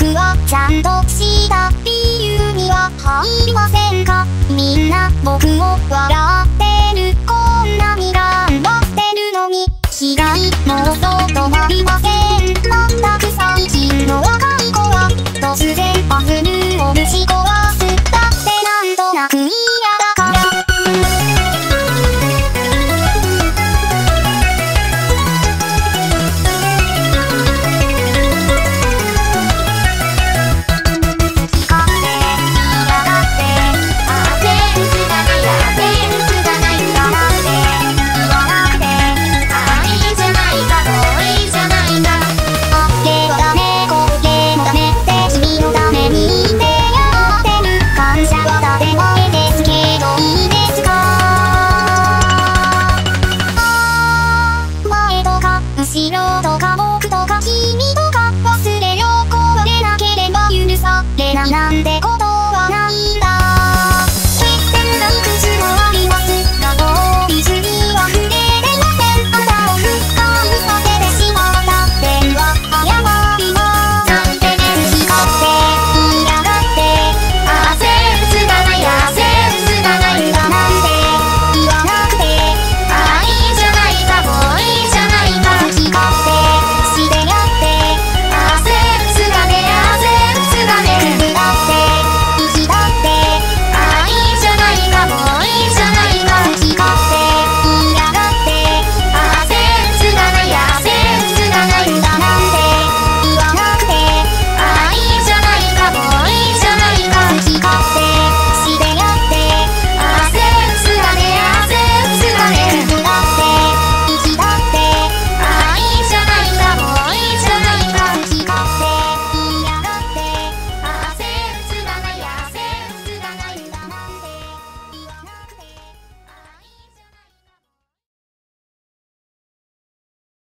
策はちゃんとした理由には入りませんか？みんな僕を笑郎とか僕とか君とか忘れよう壊れなければ許されないなんてこと